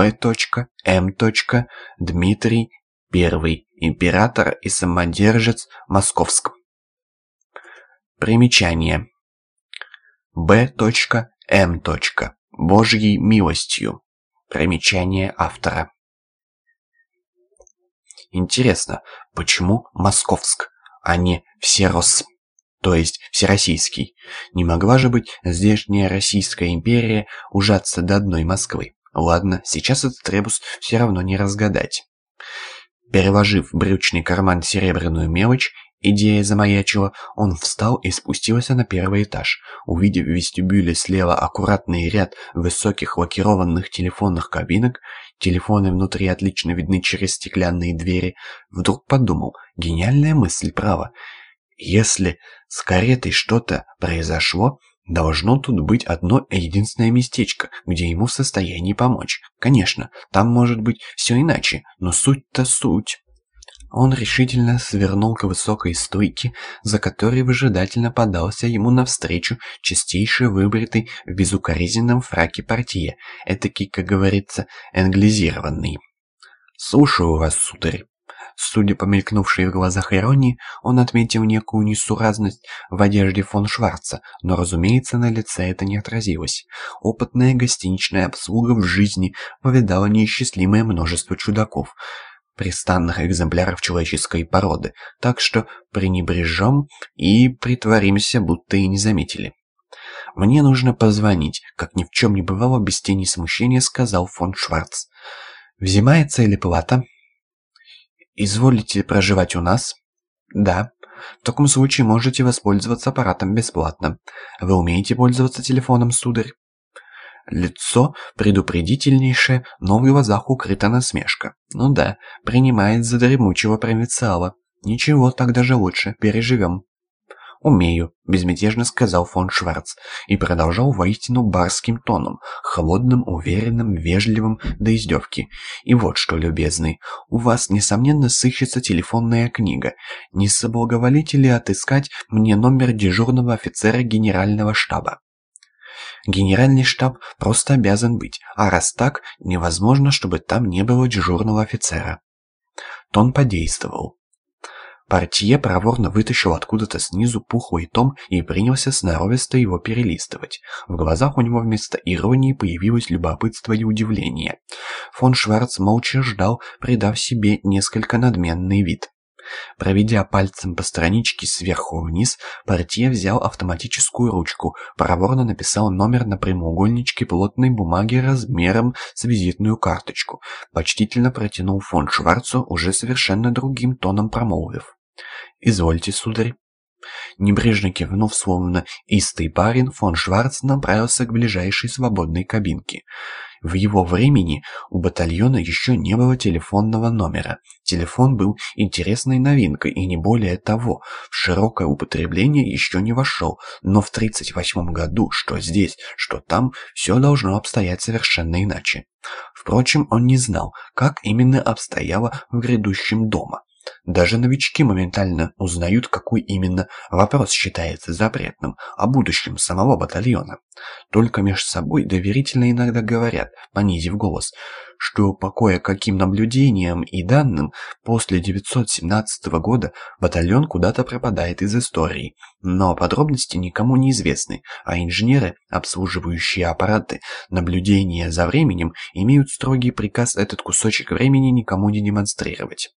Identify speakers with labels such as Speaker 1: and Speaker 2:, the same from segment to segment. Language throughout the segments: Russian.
Speaker 1: Б.М. Дмитрий I, император и самодержец Московск. Примечание. Б.М. Божьей милостью. Примечание автора. Интересно, почему Московск, а не Всерос, то есть Всероссийский? Не могла же быть здешняя Российская империя ужаться до одной Москвы? Ладно, сейчас этот ребус все равно не разгадать. Переложив в брючный карман серебряную мелочь, идея замаячила, он встал и спустился на первый этаж. Увидев в вестибюле слева аккуратный ряд высоких лакированных телефонных кабинок, телефоны внутри отлично видны через стеклянные двери, вдруг подумал, гениальная мысль, право. Если с каретой что-то произошло, Должно тут быть одно единственное местечко, где ему в состоянии помочь. Конечно, там может быть все иначе, но суть-то суть. Он решительно свернул к высокой стойке, за которой выжидательно подался ему навстречу чистейший выбритый в безукоризненном фраке портье, этакий, как говорится, англизированный. «Слушаю вас, сударь». Судя по мелькнувшей в глазах иронии, он отметил некую несуразность в одежде фон Шварца, но, разумеется, на лице это не отразилось. Опытная гостиничная обслуга в жизни повидала неисчислимое множество чудаков, пристанных экземпляров человеческой породы, так что пренебрежем и притворимся, будто и не заметили. «Мне нужно позвонить», — как ни в чем не бывало, без тени смущения сказал фон Шварц. «Взимается или плата?» «Изволите проживать у нас?» «Да. В таком случае можете воспользоваться аппаратом бесплатно. Вы умеете пользоваться телефоном, сударь?» Лицо предупредительнейшее, но в глазах укрыта насмешка. Ну да, принимает за дремучего провинциала. Ничего, так даже лучше, переживем. «Умею», — безмятежно сказал фон Шварц и продолжал воистину барским тоном, холодным, уверенным, вежливым до издевки. «И вот что, любезный, у вас, несомненно, сыщется телефонная книга. Не соблаговолите ли отыскать мне номер дежурного офицера генерального штаба?» Генеральный штаб просто обязан быть, а раз так, невозможно, чтобы там не было дежурного офицера. Тон подействовал. Портье проворно вытащил откуда-то снизу пухлый том и принялся сноровисто его перелистывать. В глазах у него вместо иронии появилось любопытство и удивление. Фон Шварц молча ждал, придав себе несколько надменный вид. Проведя пальцем по страничке сверху вниз, портье взял автоматическую ручку, проворно написал номер на прямоугольничке плотной бумаги размером с визитную карточку, почтительно протянул фон Шварцу уже совершенно другим тоном промолвив. «Извольте, сударь». Небрежно кивнув, словно истый парень, фон Шварц направился к ближайшей свободной кабинке. В его времени у батальона еще не было телефонного номера. Телефон был интересной новинкой и не более того, в широкое употребление еще не вошел, но в 1938 году, что здесь, что там, все должно обстоять совершенно иначе. Впрочем, он не знал, как именно обстояло в грядущем дома. Даже новички моментально узнают, какой именно вопрос считается запретным о будущем самого батальона. Только между собой доверительно иногда говорят, понизив голос, что по кое-каким наблюдениям и данным после 917 года батальон куда-то пропадает из истории. Но подробности никому не известны, а инженеры, обслуживающие аппараты наблюдения за временем, имеют строгий приказ этот кусочек времени никому не демонстрировать.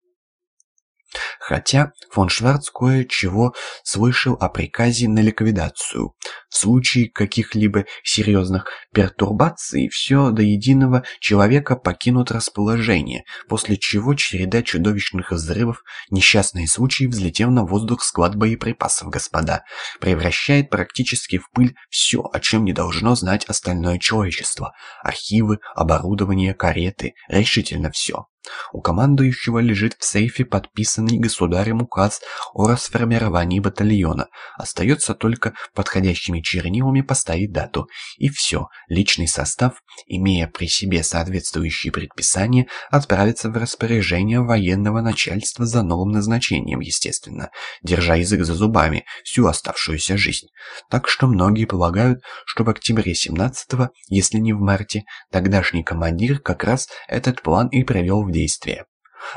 Speaker 1: Хотя фон Шварц кое-чего слышал о приказе на ликвидацию. В случае каких-либо серьезных пертурбаций все до единого человека покинут расположение, после чего череда чудовищных взрывов, несчастные случаи, взлетев на воздух склад боеприпасов, господа, превращает практически в пыль все, о чем не должно знать остальное человечество. Архивы, оборудование, кареты, решительно все. У командующего лежит в сейфе подписанный государем указ о расформировании батальона. Остается только подходящими чернилами поставить дату. И все, личный состав, имея при себе соответствующие предписания, отправится в распоряжение военного начальства за новым назначением, естественно, держа язык за зубами всю оставшуюся жизнь. Так что многие полагают, что в октябре 17-го, если не в марте, тогдашний командир как раз этот план и привел в действие.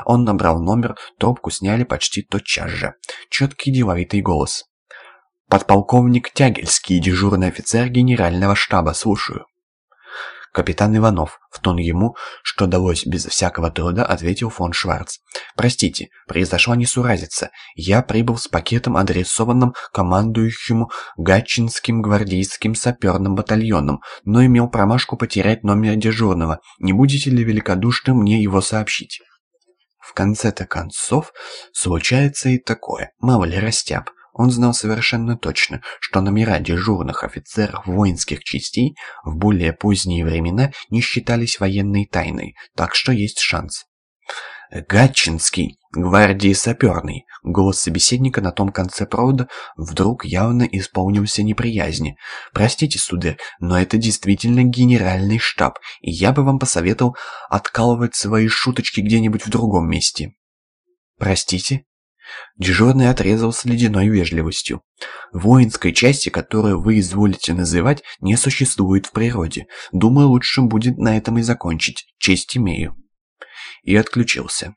Speaker 1: Он набрал номер, трубку сняли почти тотчас же. Четкий деловитый голос. «Подполковник Тягельский, дежурный офицер генерального штаба, слушаю». «Капитан Иванов», в тон ему, что далось без всякого труда, ответил фон Шварц. «Простите, произошла несуразица. Я прибыл с пакетом, адресованным командующему Гатчинским гвардейским саперным батальоном, но имел промашку потерять номер дежурного. Не будете ли великодушны мне его сообщить?» В конце-то концов, случается и такое, мало ли растяб. Он знал совершенно точно, что номера дежурных офицеров воинских частей в более поздние времена не считались военной тайной, так что есть шанс. «Гатчинский, гвардии саперный», голос собеседника на том конце провода вдруг явно исполнился неприязни. «Простите, сударь, но это действительно генеральный штаб, и я бы вам посоветовал откалывать свои шуточки где-нибудь в другом месте». «Простите?» Дежурный отрезал с ледяной вежливостью. «Воинской части, которую вы изволите называть, не существует в природе. Думаю, лучше будет на этом и закончить. Честь имею». И отключился.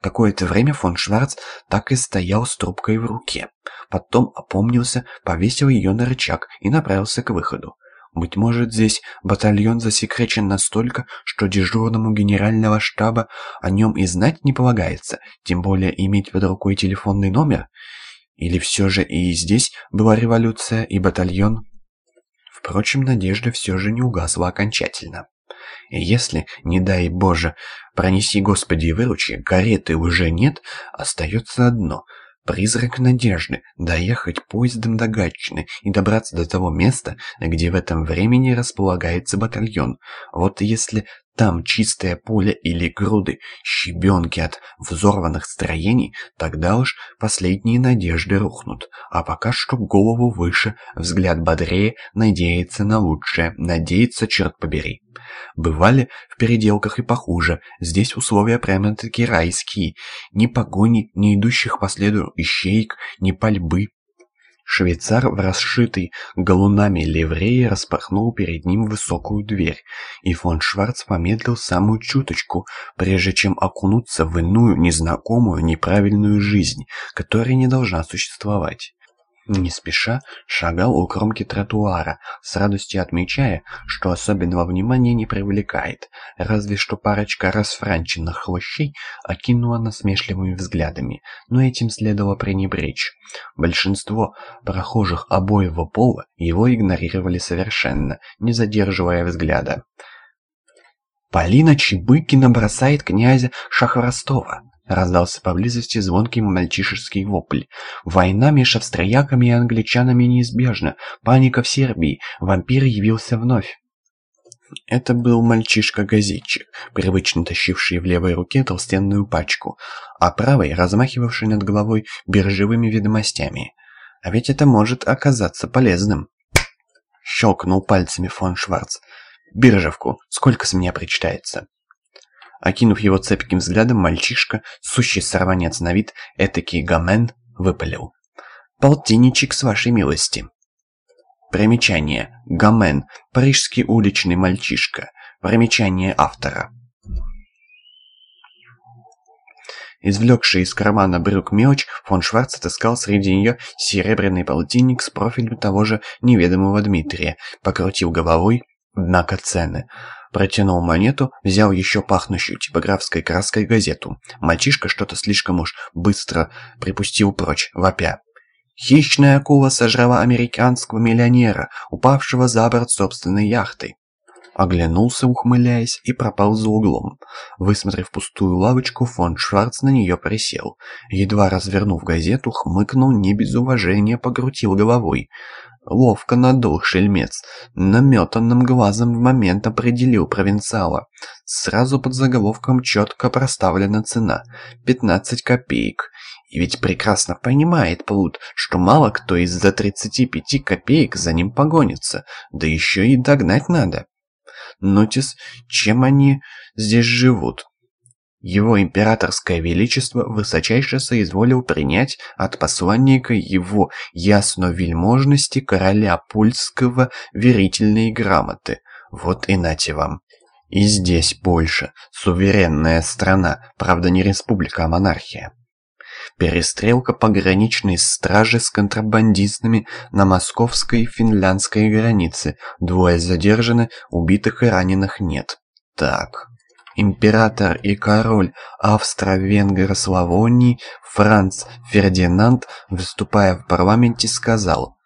Speaker 1: Какое-то время фон Шварц так и стоял с трубкой в руке. Потом опомнился, повесил ее на рычаг и направился к выходу. Быть может, здесь батальон засекречен настолько, что дежурному генерального штаба о нем и знать не полагается, тем более иметь под рукой телефонный номер? Или все же и здесь была революция, и батальон? Впрочем, надежда все же не угасла окончательно. И если, не дай Боже, пронеси Господи и выручи, кареты уже нет, остается одно — Призрак надежды – доехать поездом до Гатчины и добраться до того места, где в этом времени располагается батальон. Вот если там чистое поле или груды, щебенки от взорванных строений, тогда уж последние надежды рухнут. А пока что голову выше, взгляд бодрее, надеяться на лучшее, надеяться, черт побери. Бывали в переделках и похуже, здесь условия прямо-таки райские. Ни погони, ни идущих по следу ищеек, ни пальбы, Швейцар в расшитой галунами ливреи распахнул перед ним высокую дверь, и фон Шварц помедлил самую чуточку, прежде чем окунуться в иную, незнакомую, неправильную жизнь, которая не должна существовать не спеша шагал у кромки тротуара, с радостью отмечая, что особенного внимания не привлекает, разве что парочка расфранченных хвощей окинула насмешливыми взглядами, но этим следовало пренебречь. Большинство прохожих обоего пола его игнорировали совершенно, не задерживая взгляда. Полина Чебыкина бросает князя Шахворостова. Раздался поблизости звонкий мальчишеский вопль. Война между австрояками и англичанами неизбежна. Паника в Сербии. Вампир явился вновь. Это был мальчишка-газетчик, привычно тащивший в левой руке толстенную пачку, а правой размахивавший над головой биржевыми ведомостями. А ведь это может оказаться полезным. Щелкнул пальцами фон Шварц. «Биржевку. Сколько с меня причитается?» Окинув его цепким взглядом, мальчишка, сущий сорванец на вид, этакий гамен, выпалил. «Полтинничек с вашей милости». Примечание. Гамен. Парижский уличный мальчишка. Примечание автора. Извлекший из кармана брюк мелочь, фон Шварц отыскал среди нее серебряный полтинник с профилем того же неведомого Дмитрия, покрутил головой, однако цены. Протянул монету, взял еще пахнущую типографской краской газету. Мальчишка что-то слишком уж быстро припустил прочь, вопя. Хищная акула сожрала американского миллионера, упавшего за борт собственной яхты. Оглянулся, ухмыляясь, и пропал за углом. Высмотрев пустую лавочку, фон Шварц на нее присел. Едва развернув газету, хмыкнул, не без уважения покрутил головой. Ловко надул шельмец. Наметанным глазом в момент определил провинциала. Сразу под заголовком четко проставлена цена. 15 копеек. И ведь прекрасно понимает Плут, что мало кто из-за 35 копеек за ним погонится. Да еще и догнать надо. Нотис, чем они здесь живут? Его императорское величество высочайше соизволил принять от посланника его ясновельможности короля польского верительные грамоты. Вот и нате вам. И здесь Польша, суверенная страна, правда не республика, а монархия. Перестрелка пограничной стражи с контрабандистами на московской финляндской границе. Двое задержаны, убитых и раненых нет. Так... Император и король Австро-Венгро-Славонии Франц Фердинанд, выступая в парламенте, сказал